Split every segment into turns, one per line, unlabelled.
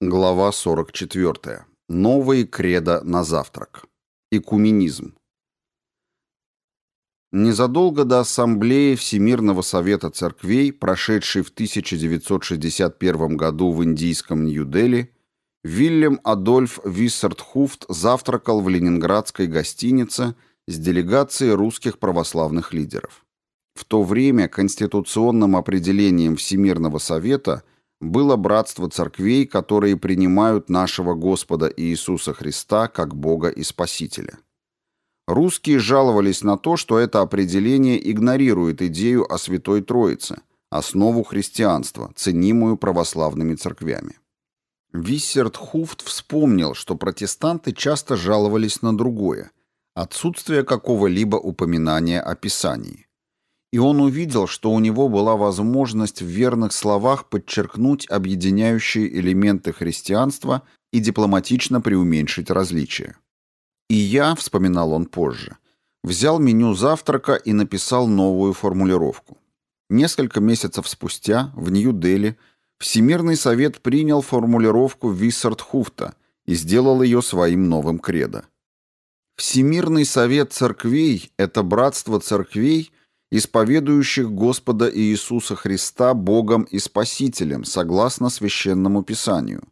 Глава 44. Новые кредо на завтрак. Экуменизм. Незадолго до Ассамблеи Всемирного Совета Церквей, прошедшей в 1961 году в индийском Нью-Дели, Вильям Адольф Виссертхуфт завтракал в ленинградской гостинице с делегацией русских православных лидеров. В то время конституционным определением Всемирного Совета – было братство церквей, которые принимают нашего Господа Иисуса Христа как Бога и Спасителя. Русские жаловались на то, что это определение игнорирует идею о Святой Троице, основу христианства, ценимую православными церквями. Виссерт Хуфт вспомнил, что протестанты часто жаловались на другое – отсутствие какого-либо упоминания о Писании и он увидел, что у него была возможность в верных словах подчеркнуть объединяющие элементы христианства и дипломатично преуменьшить различия. «И я», — вспоминал он позже, — взял меню завтрака и написал новую формулировку. Несколько месяцев спустя в Нью-Дели Всемирный совет принял формулировку Виссард-Хуфта и сделал ее своим новым кредо. Всемирный совет церквей — это братство церквей — исповедующих Господа Иисуса Христа Богом и Спасителем, согласно Священному Писанию,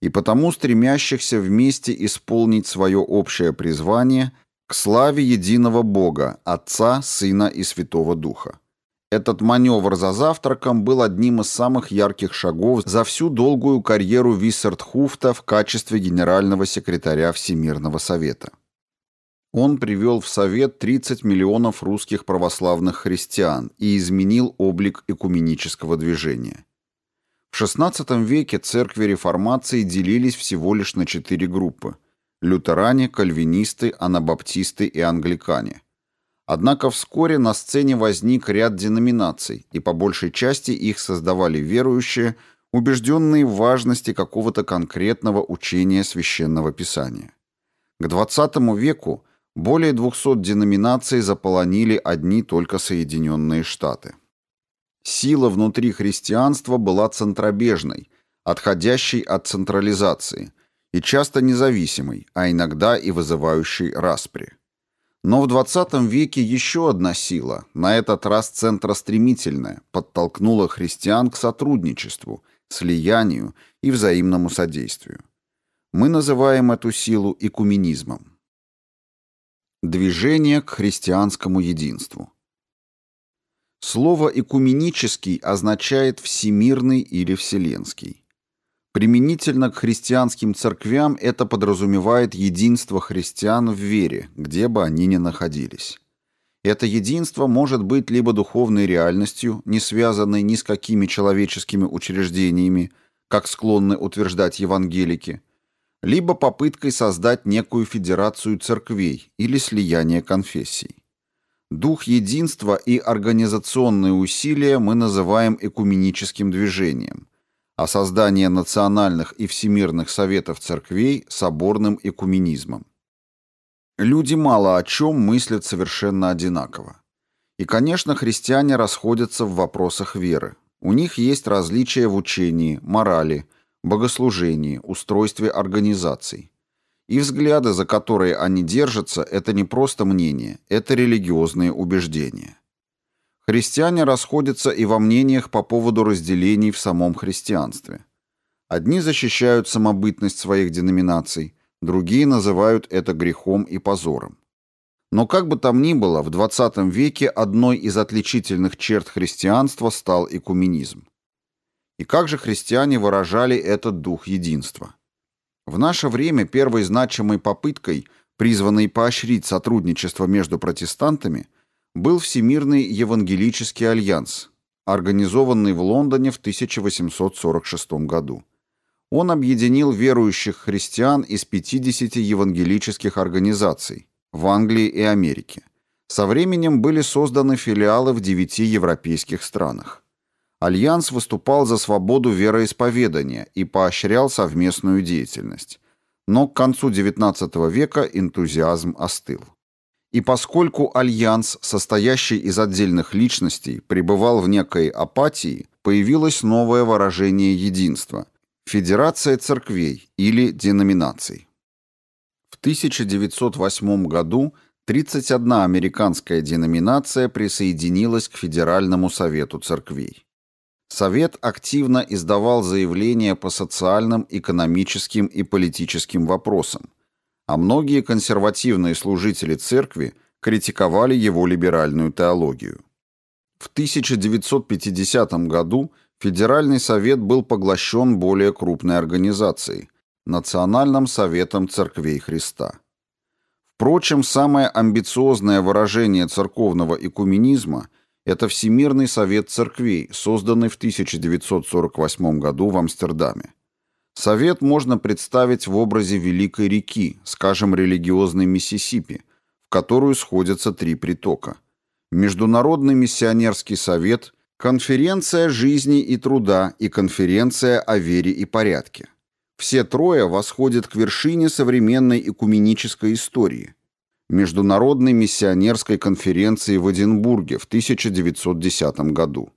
и потому стремящихся вместе исполнить свое общее призвание к славе единого Бога, Отца, Сына и Святого Духа. Этот маневр за завтраком был одним из самых ярких шагов за всю долгую карьеру Виссертхуфта в качестве генерального секретаря Всемирного Совета. Он привел в Совет 30 миллионов русских православных христиан и изменил облик экуменического движения. В XVI веке церкви реформации делились всего лишь на четыре группы – лютеране, кальвинисты, анабаптисты и англикане. Однако вскоре на сцене возник ряд деноминаций, и по большей части их создавали верующие, убежденные в важности какого-то конкретного учения священного писания. К XX веку более 200 деноминаций заполонили одни только Соединенные Штаты. Сила внутри христианства была центробежной, отходящей от централизации, и часто независимой, а иногда и вызывающей распри. Но в 20 веке еще одна сила, на этот раз центростремительная, подтолкнула христиан к сотрудничеству, слиянию и взаимному содействию. Мы называем эту силу экуменизмом. Движение к христианскому единству. Слово «экуменический» означает «всемирный» или «вселенский». Применительно к христианским церквям это подразумевает единство христиан в вере, где бы они ни находились. Это единство может быть либо духовной реальностью, не связанной ни с какими человеческими учреждениями, как склонны утверждать евангелики, либо попыткой создать некую федерацию церквей или слияние конфессий. Дух единства и организационные усилия мы называем экуменическим движением, а создание национальных и всемирных советов церквей – соборным экуменизмом. Люди мало о чем мыслят совершенно одинаково. И, конечно, христиане расходятся в вопросах веры. У них есть различия в учении, морали – богослужении, устройстве организаций. И взгляды, за которые они держатся, это не просто мнение, это религиозные убеждения. Христиане расходятся и во мнениях по поводу разделений в самом христианстве. Одни защищают самобытность своих деноминаций, другие называют это грехом и позором. Но как бы там ни было, в XX веке одной из отличительных черт христианства стал экуменизм. И как же христиане выражали этот дух единства? В наше время первой значимой попыткой, призванной поощрить сотрудничество между протестантами, был Всемирный Евангелический альянс, организованный в Лондоне в 1846 году. Он объединил верующих христиан из 50 евангелических организаций в Англии и Америке. Со временем были созданы филиалы в девяти европейских странах. Альянс выступал за свободу вероисповедания и поощрял совместную деятельность. Но к концу XIX века энтузиазм остыл. И поскольку альянс, состоящий из отдельных личностей, пребывал в некой апатии, появилось новое выражение единства Федерация церквей или деноминаций. В 1908 году 31 американская деноминация присоединилась к Федеральному совету церквей. Совет активно издавал заявления по социальным, экономическим и политическим вопросам, а многие консервативные служители церкви критиковали его либеральную теологию. В 1950 году Федеральный совет был поглощен более крупной организацией – Национальным советом церквей Христа. Впрочем, самое амбициозное выражение церковного экуменизма – это Всемирный совет церквей, созданный в 1948 году в Амстердаме. Совет можно представить в образе великой реки, скажем, религиозной Миссисипи, в которую сходятся три притока. Международный миссионерский совет, конференция жизни и труда и конференция о вере и порядке. Все трое восходят к вершине современной экуменической истории – Международной миссионерской конференции в Эдинбурге в 1910 году.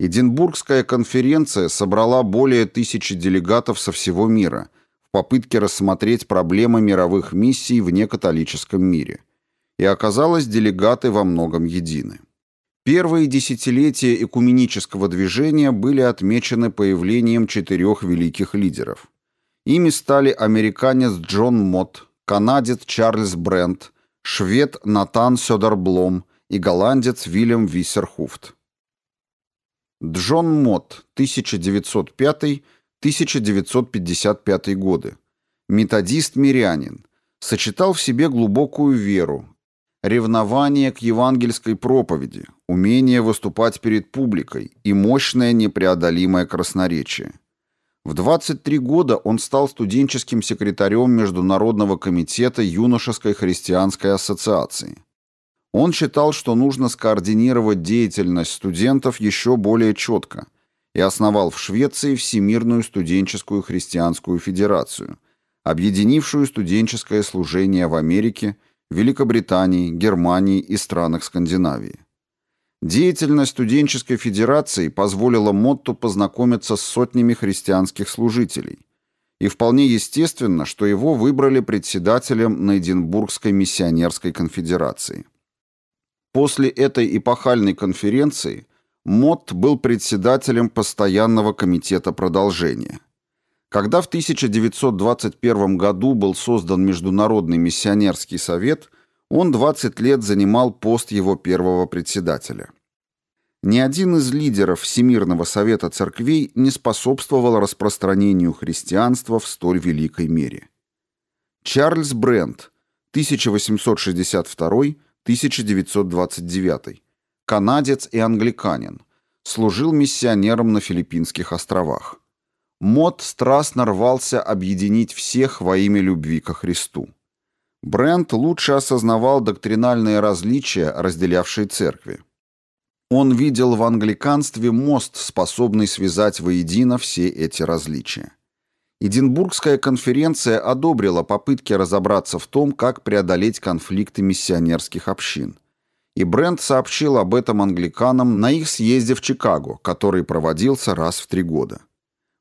Эдинбургская конференция собрала более тысячи делегатов со всего мира в попытке рассмотреть проблемы мировых миссий в некатолическом мире. И оказалось, делегаты во многом едины. Первые десятилетия экуменического движения были отмечены появлением четырех великих лидеров. Ими стали американец Джон Мотт, канадец Чарльз Брент, швед Натан Сёдерблом и голландец Вильям Виссерхуфт. Джон Мот, 1905-1955 годы. Методист-мирянин. Сочетал в себе глубокую веру, ревнование к евангельской проповеди, умение выступать перед публикой и мощное непреодолимое красноречие. В 23 года он стал студенческим секретарем Международного комитета юношеской христианской ассоциации. Он считал, что нужно скоординировать деятельность студентов еще более четко и основал в Швеции Всемирную студенческую христианскую федерацию, объединившую студенческое служение в Америке, Великобритании, Германии и странах Скандинавии. Деятельность студенческой федерации позволила Мотту познакомиться с сотнями христианских служителей. И вполне естественно, что его выбрали председателем на миссионерской конфедерации. После этой эпохальной конференции Мотт был председателем постоянного комитета продолжения. Когда в 1921 году был создан Международный миссионерский совет – он 20 лет занимал пост его первого председателя. Ни один из лидеров Всемирного совета церквей не способствовал распространению христианства в столь великой мере. Чарльз Брент, 1862-1929, канадец и англиканин, служил миссионером на Филиппинских островах. Мот страстно рвался объединить всех во имя любви ко Христу. Брент лучше осознавал доктринальные различия, разделявшие церкви. Он видел в англиканстве мост, способный связать воедино все эти различия. Эдинбургская конференция одобрила попытки разобраться в том, как преодолеть конфликты миссионерских общин. И Брент сообщил об этом англиканам на их съезде в Чикаго, который проводился раз в три года.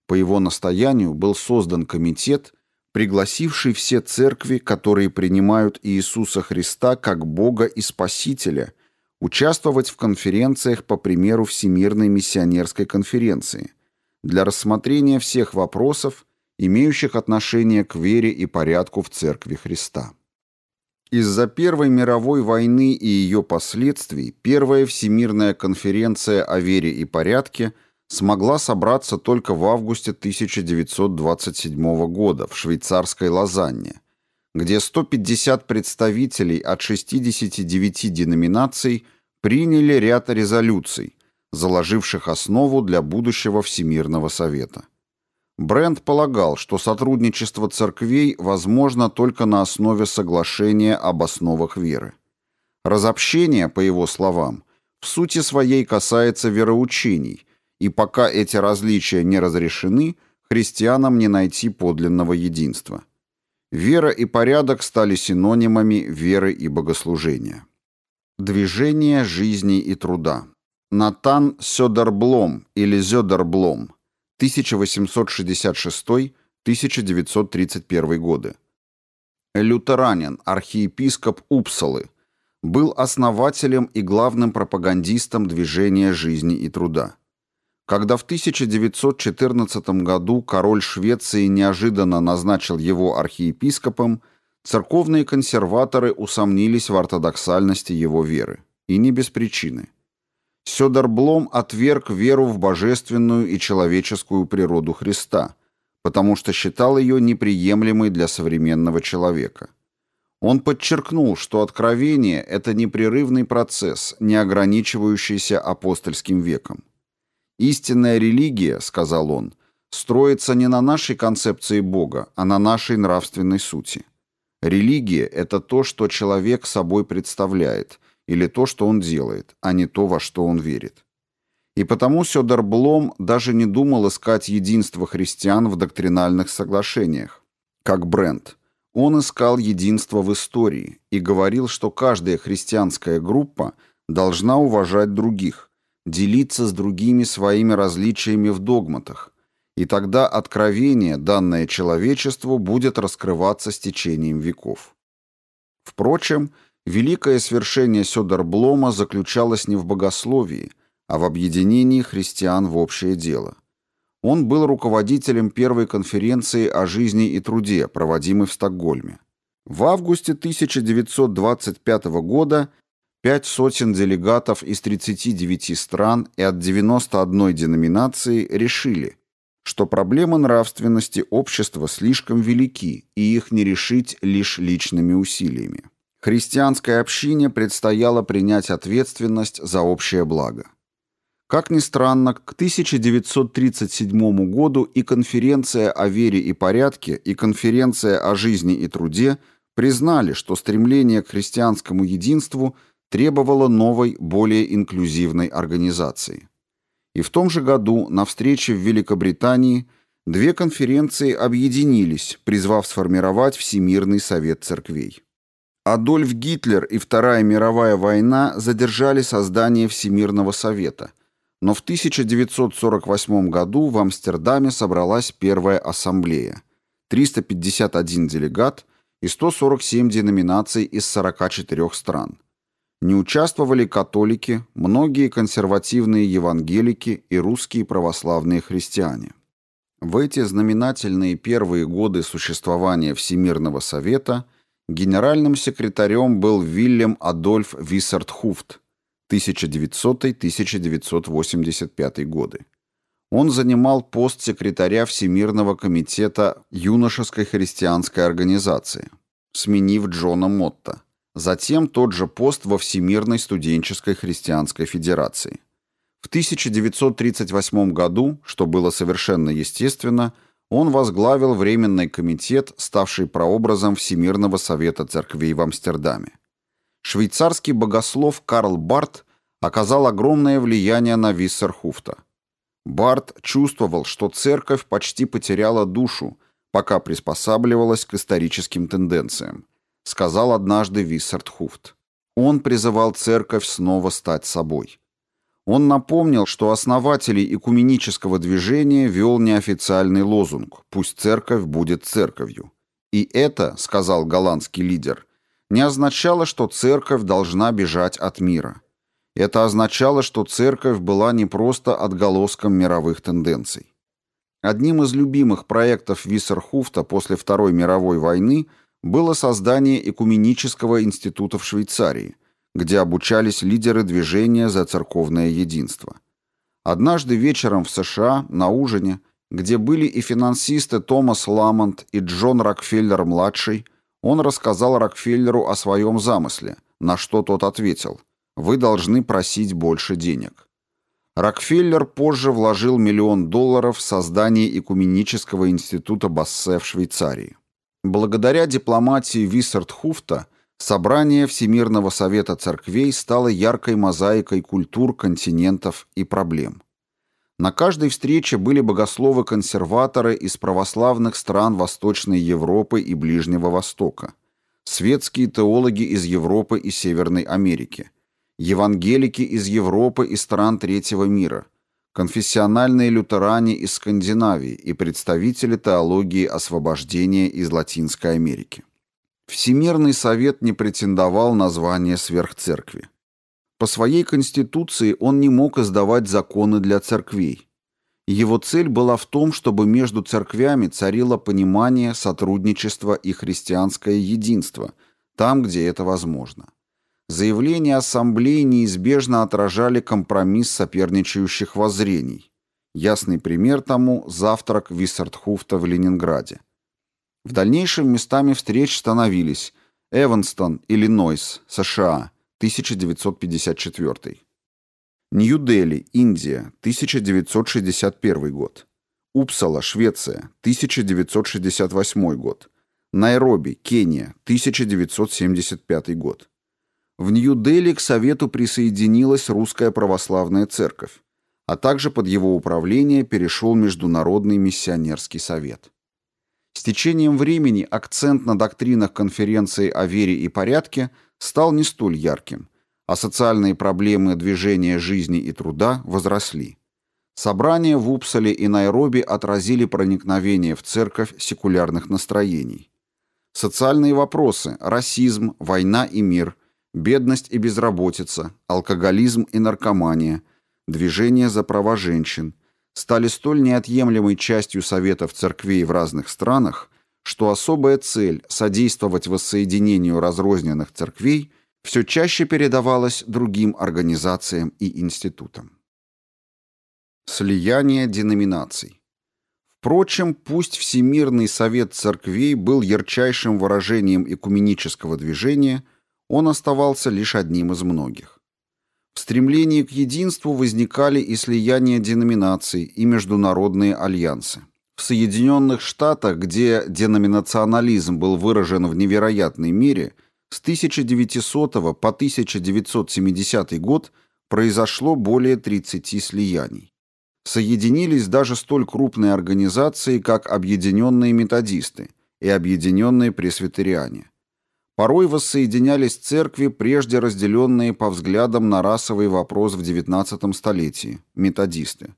По его настоянию был создан комитет – пригласивший все церкви, которые принимают Иисуса Христа как Бога и Спасителя, участвовать в конференциях по примеру Всемирной миссионерской конференции для рассмотрения всех вопросов, имеющих отношение к вере и порядку в Церкви Христа. Из-за Первой мировой войны и ее последствий Первая Всемирная конференция о вере и порядке – смогла собраться только в августе 1927 года в швейцарской Лозанне, где 150 представителей от 69 деноминаций приняли ряд резолюций, заложивших основу для будущего Всемирного Совета. Брент полагал, что сотрудничество церквей возможно только на основе соглашения об основах веры. Разобщение, по его словам, в сути своей касается вероучений – и пока эти различия не разрешены, христианам не найти подлинного единства. Вера и порядок стали синонимами веры и богослужения. Движение жизни и труда. Натан Сёдерблом или Зёдерблом, 1866-1931 годы. Лютеранин, архиепископ Упсалы, был основателем и главным пропагандистом движения жизни и труда. Когда в 1914 году король Швеции неожиданно назначил его архиепископом, церковные консерваторы усомнились в ортодоксальности его веры. И не без причины. Сёдерблом отверг веру в божественную и человеческую природу Христа, потому что считал ее неприемлемой для современного человека. Он подчеркнул, что откровение – это непрерывный процесс, не ограничивающийся апостольским веком. «Истинная религия, — сказал он, — строится не на нашей концепции Бога, а на нашей нравственной сути. Религия — это то, что человек собой представляет, или то, что он делает, а не то, во что он верит. И потому Сёдерблом даже не думал искать единство христиан в доктринальных соглашениях, как Брент. Он искал единство в истории и говорил, что каждая христианская группа должна уважать других, делиться с другими своими различиями в догматах, и тогда откровение, данное человечеству, будет раскрываться с течением веков. Впрочем, великое свершение Сёдерблома заключалось не в богословии, а в объединении христиан в общее дело. Он был руководителем первой конференции о жизни и труде, проводимой в Стокгольме. В августе 1925 года Пять сотен делегатов из 39 стран и от 91 деноминации решили, что проблемы нравственности общества слишком велики и их не решить лишь личными усилиями. Христианской общине предстояло принять ответственность за общее благо. Как ни странно, к 1937 году и конференция о вере и порядке, и конференция о жизни и труде признали, что стремление к христианскому единству – требовала новой, более инклюзивной организации. И в том же году на встрече в Великобритании две конференции объединились, призвав сформировать Всемирный совет церквей. Адольф Гитлер и Вторая мировая война задержали создание Всемирного совета, но в 1948 году в Амстердаме собралась первая ассамблея. 351 делегат и 147 деноминаций из 44 стран. Не участвовали католики, многие консервативные евангелики и русские православные христиане. В эти знаменательные первые годы существования Всемирного Совета генеральным секретарем был Вильям Адольф Виссартхуфт 1900-1985 годы. Он занимал пост секретаря Всемирного комитета юношеской христианской организации, сменив Джона Мотта. Затем тот же пост во Всемирной студенческой христианской федерации. В 1938 году, что было совершенно естественно, он возглавил Временный комитет, ставший прообразом Всемирного совета церквей в Амстердаме. Швейцарский богослов Карл Барт оказал огромное влияние на Виссерхуфта. Барт чувствовал, что церковь почти потеряла душу, пока приспосабливалась к историческим тенденциям сказал однажды Виссард Хуфт. Он призывал церковь снова стать собой. Он напомнил, что основателей экуменического движения вел неофициальный лозунг «Пусть церковь будет церковью». И это, сказал голландский лидер, не означало, что церковь должна бежать от мира. Это означало, что церковь была не просто отголоском мировых тенденций. Одним из любимых проектов Виссерхуфта после Второй мировой войны – было создание Экуменического института в Швейцарии, где обучались лидеры движения за церковное единство. Однажды вечером в США на ужине, где были и финансисты Томас Ламонт и Джон Рокфеллер-младший, он рассказал Рокфеллеру о своем замысле, на что тот ответил «Вы должны просить больше денег». Рокфеллер позже вложил миллион долларов в создание Экуменического института Бассе в Швейцарии. Благодаря дипломатии Виссартхуфта собрание Всемирного совета церквей стало яркой мозаикой культур, континентов и проблем. На каждой встрече были богословы-консерваторы из православных стран Восточной Европы и Ближнего Востока, светские теологи из Европы и Северной Америки, евангелики из Европы и стран Третьего мира, конфессиональные лютеране из Скандинавии и представители теологии освобождения из Латинской Америки. Всемирный совет не претендовал на звание сверхцеркви. По своей конституции он не мог издавать законы для церквей. Его цель была в том, чтобы между церквями царило понимание, сотрудничество и христианское единство, там, где это возможно. Заявления ассамблеи неизбежно отражали компромисс соперничающих воззрений. Ясный пример тому – завтрак Виссартхуфта в Ленинграде. В дальнейшем местами встреч становились Эванстон, Иллинойс, США, 1954. Нью-Дели, Индия, 1961 год. Упсала, Швеция, 1968 год. Найроби, Кения, 1975 год. В Нью-Дели к Совету присоединилась Русская Православная Церковь, а также под его управление перешел Международный Миссионерский Совет. С течением времени акцент на доктринах конференции о вере и порядке стал не столь ярким, а социальные проблемы движения жизни и труда возросли. Собрания в Упсале и Найроби отразили проникновение в церковь секулярных настроений. Социальные вопросы – расизм, война и мир – бедность и безработица, алкоголизм и наркомания, движение за права женщин стали столь неотъемлемой частью советов церквей в разных странах, что особая цель содействовать воссоединению разрозненных церквей все чаще передавалась другим организациям и институтам. Слияние деноминаций Впрочем, пусть Всемирный совет церквей был ярчайшим выражением экуменического движения – он оставался лишь одним из многих. В стремлении к единству возникали и слияния деноминаций, и международные альянсы. В Соединенных Штатах, где деноминационализм был выражен в невероятной мере, с 1900 по 1970 год произошло более 30 слияний. Соединились даже столь крупные организации, как Объединенные Методисты и Объединенные Пресвитериане. Порой воссоединялись церкви, прежде разделенные по взглядам на расовый вопрос в XIX столетии, методисты,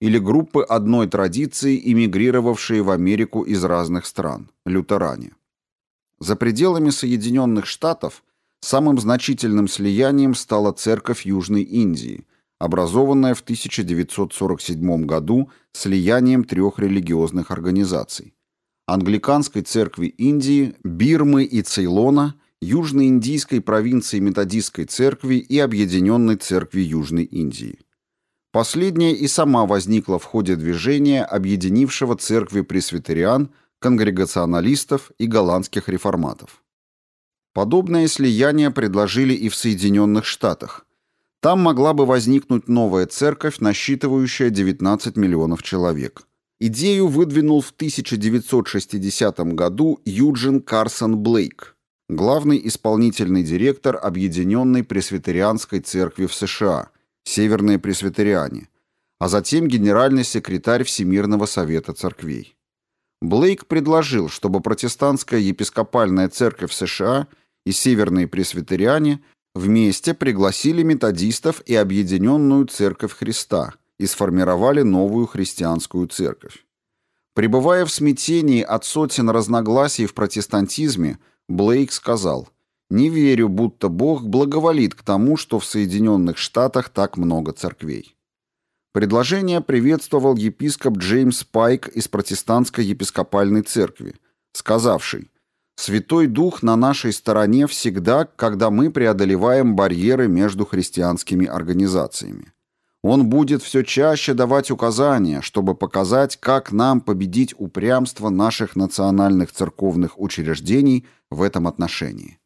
или группы одной традиции, эмигрировавшие в Америку из разных стран, лютеране. За пределами Соединенных Штатов самым значительным слиянием стала церковь Южной Индии, образованная в 1947 году слиянием трех религиозных организаций Англиканской церкви Индии, Бирмы и Цейлона, Южноиндийской провинции Методистской церкви и Объединенной церкви Южной Индии. Последняя и сама возникла в ходе движения, объединившего церкви пресвитериан, конгрегационалистов и голландских реформатов. Подобное слияние предложили и в Соединенных Штатах. Там могла бы возникнуть новая церковь, насчитывающая 19 миллионов человек. Идею выдвинул в 1960 году Юджин Карсон Блейк, главный исполнительный директор Объединенной Пресвитерианской церкви в США, Северные Пресвитериане, а затем генеральный секретарь Всемирного совета церквей. Блейк предложил, чтобы протестантская епископальная церковь США и Северные Пресвитериане вместе пригласили методистов и Объединенную Церковь Христа – и сформировали новую христианскую церковь. Пребывая в смятении от сотен разногласий в протестантизме, Блейк сказал, «Не верю, будто Бог благоволит к тому, что в Соединенных Штатах так много церквей». Предложение приветствовал епископ Джеймс Пайк из протестантской епископальной церкви, сказавший, «Святой Дух на нашей стороне всегда, когда мы преодолеваем барьеры между христианскими организациями. Он будет все чаще давать указания, чтобы показать, как нам победить упрямство наших национальных церковных учреждений в этом отношении.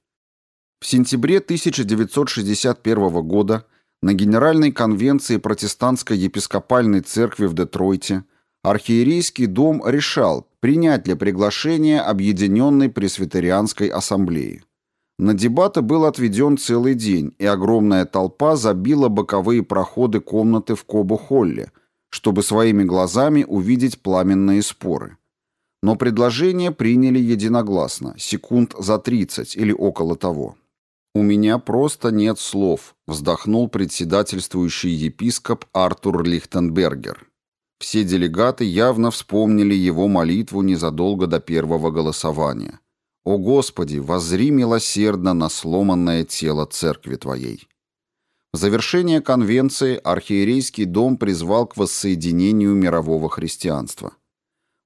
В сентябре 1961 года на Генеральной конвенции протестантской епископальной церкви в Детройте архиерейский дом решал, принять ли приглашение Объединенной Пресвитерианской ассамблеи. На дебаты был отведен целый день, и огромная толпа забила боковые проходы комнаты в Кобу-Холле, чтобы своими глазами увидеть пламенные споры. Но предложение приняли единогласно, секунд за 30 или около того. «У меня просто нет слов», — вздохнул председательствующий епископ Артур Лихтенбергер. Все делегаты явно вспомнили его молитву незадолго до первого голосования. «О Господи, воззри милосердно на сломанное тело церкви Твоей». В завершение конвенции архиерейский дом призвал к воссоединению мирового христианства.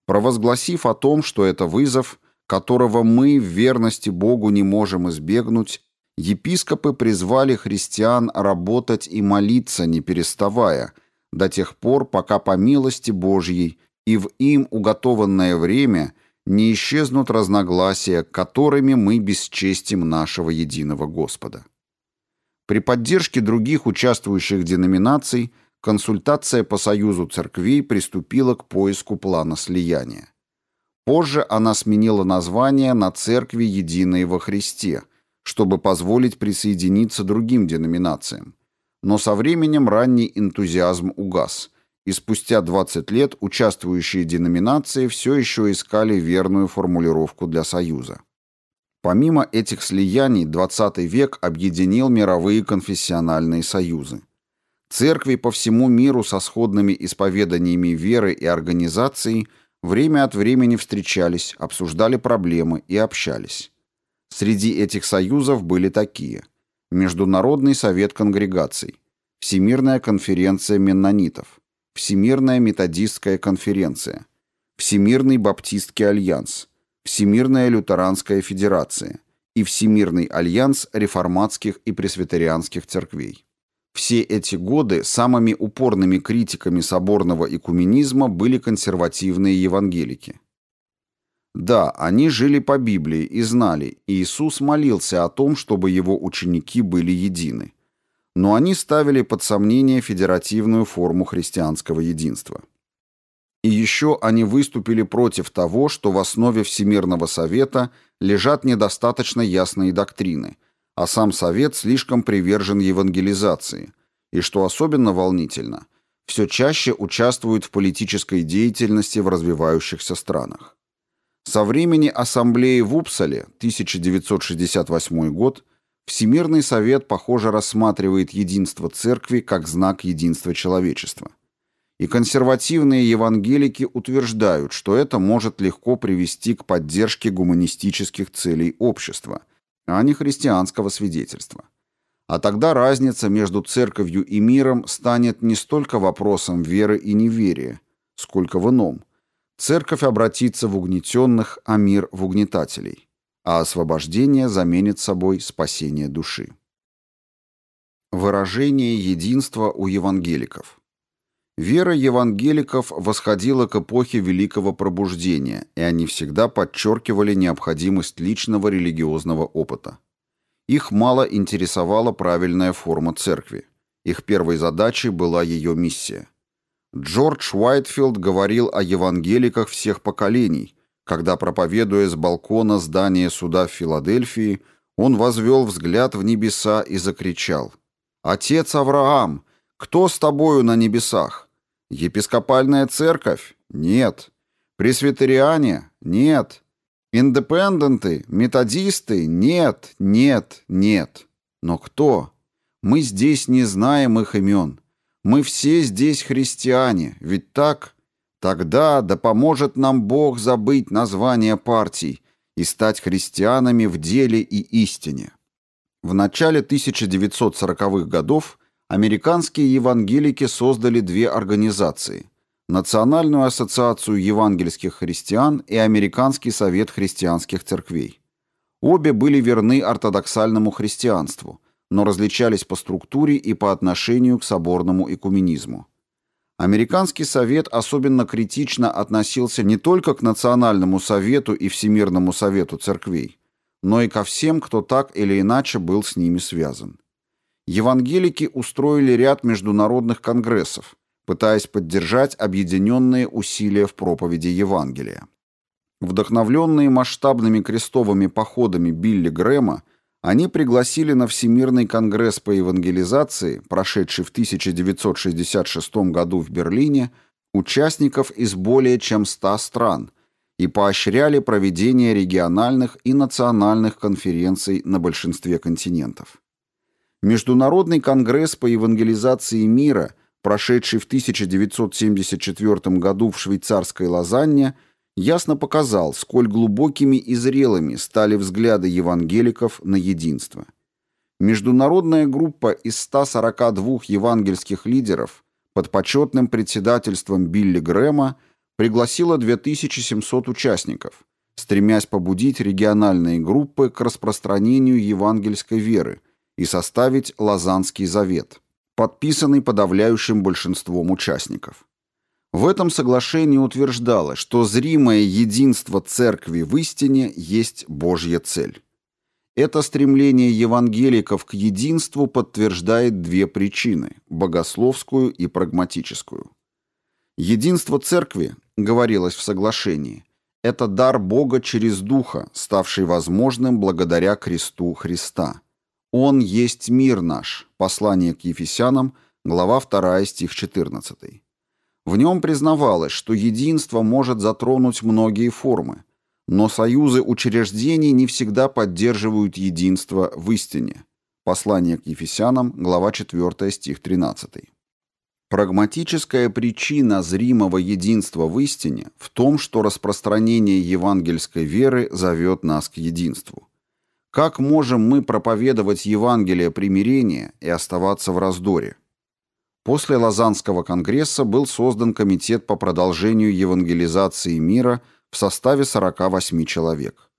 Провозгласив о том, что это вызов, которого мы в верности Богу не можем избегнуть, епископы призвали христиан работать и молиться, не переставая, до тех пор, пока по милости Божьей и в им уготованное время не исчезнут разногласия, которыми мы бесчестим нашего единого Господа. При поддержке других участвующих деноминаций консультация по союзу церквей приступила к поиску плана слияния. Позже она сменила название на «Церкви Единой во Христе», чтобы позволить присоединиться другим деноминациям. Но со временем ранний энтузиазм угас, и спустя 20 лет участвующие деноминации все еще искали верную формулировку для союза. Помимо этих слияний, XX век объединил мировые конфессиональные союзы. Церкви по всему миру со сходными исповеданиями веры и организаций время от времени встречались, обсуждали проблемы и общались. Среди этих союзов были такие – Международный совет конгрегаций, Всемирная конференция меннонитов, Всемирная методистская конференция, Всемирный баптистский альянс, Всемирная лютеранская федерация и Всемирный альянс реформатских и пресвитерианских церквей. Все эти годы самыми упорными критиками соборного экуменизма были консервативные евангелики – да, они жили по Библии и знали, Иисус молился о том, чтобы его ученики были едины. Но они ставили под сомнение федеративную форму христианского единства. И еще они выступили против того, что в основе Всемирного Совета лежат недостаточно ясные доктрины, а сам Совет слишком привержен евангелизации, и, что особенно волнительно, все чаще участвует в политической деятельности в развивающихся странах. Со времени Ассамблеи в Упсале, 1968 год, Всемирный Совет, похоже, рассматривает единство церкви как знак единства человечества. И консервативные евангелики утверждают, что это может легко привести к поддержке гуманистических целей общества, а не христианского свидетельства. А тогда разница между церковью и миром станет не столько вопросом веры и неверия, сколько в ином – Церковь обратится в угнетенных, а мир в угнетателей, а освобождение заменит собой спасение души. Выражение единства у евангеликов. Вера евангеликов восходила к эпохе Великого Пробуждения, и они всегда подчеркивали необходимость личного религиозного опыта. Их мало интересовала правильная форма церкви. Их первой задачей была ее миссия – Джордж Уайтфилд говорил о евангеликах всех поколений, когда, проповедуя с балкона здания суда в Филадельфии, он возвел взгляд в небеса и закричал «Отец Авраам, кто с тобою на небесах? Епископальная церковь? Нет. Пресвитериане? Нет. Индепенденты? Методисты? Нет, нет, нет. Но кто? Мы здесь не знаем их имен». Мы все здесь христиане, ведь так? Тогда да поможет нам Бог забыть название партий и стать христианами в деле и истине. В начале 1940-х годов американские евангелики создали две организации – Национальную ассоциацию евангельских христиан и Американский совет христианских церквей. Обе были верны ортодоксальному христианству – но различались по структуре и по отношению к соборному экуменизму. Американский совет особенно критично относился не только к Национальному совету и Всемирному совету церквей, но и ко всем, кто так или иначе был с ними связан. Евангелики устроили ряд международных конгрессов, пытаясь поддержать объединенные усилия в проповеди Евангелия. Вдохновленные масштабными крестовыми походами Билли Грэма, они пригласили на Всемирный конгресс по евангелизации, прошедший в 1966 году в Берлине, участников из более чем 100 стран и поощряли проведение региональных и национальных конференций на большинстве континентов. Международный конгресс по евангелизации мира, прошедший в 1974 году в швейцарской Лозанне, ясно показал, сколь глубокими и зрелыми стали взгляды евангеликов на единство. Международная группа из 142 евангельских лидеров под почетным председательством Билли Грэма пригласила 2700 участников, стремясь побудить региональные группы к распространению евангельской веры и составить Лазанский завет, подписанный подавляющим большинством участников. В этом соглашении утверждалось, что зримое единство церкви в истине есть Божья цель. Это стремление евангеликов к единству подтверждает две причины – богословскую и прагматическую. Единство церкви, говорилось в соглашении, это дар Бога через Духа, ставший возможным благодаря кресту Христа. Он есть мир наш. Послание к Ефесянам, глава 2, стих 14. В нем признавалось, что единство может затронуть многие формы, но союзы учреждений не всегда поддерживают единство в истине. Послание к Ефесянам, глава 4, стих 13. Прагматическая причина зримого единства в истине в том, что распространение евангельской веры зовет нас к единству. Как можем мы проповедовать Евангелие примирения и оставаться в раздоре? После Лозаннского конгресса был создан комитет по продолжению евангелизации мира в составе 48 человек.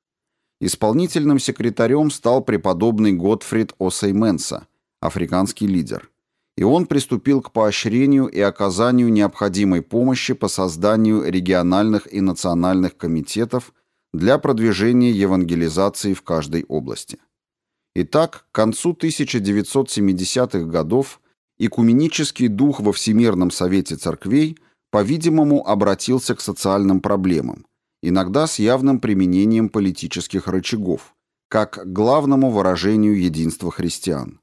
Исполнительным секретарем стал преподобный Готфрид Осейменса, африканский лидер. И он приступил к поощрению и оказанию необходимой помощи по созданию региональных и национальных комитетов для продвижения евангелизации в каждой области. Итак, к концу 1970-х годов Экуменический дух во Всемирном Совете Церквей, по-видимому, обратился к социальным проблемам, иногда с явным применением политических рычагов, как к главному выражению единства христиан.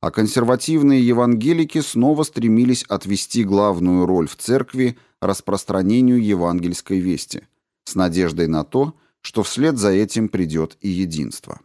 А консервативные евангелики снова стремились отвести главную роль в церкви распространению евангельской вести, с надеждой на то, что вслед за этим придет и единство.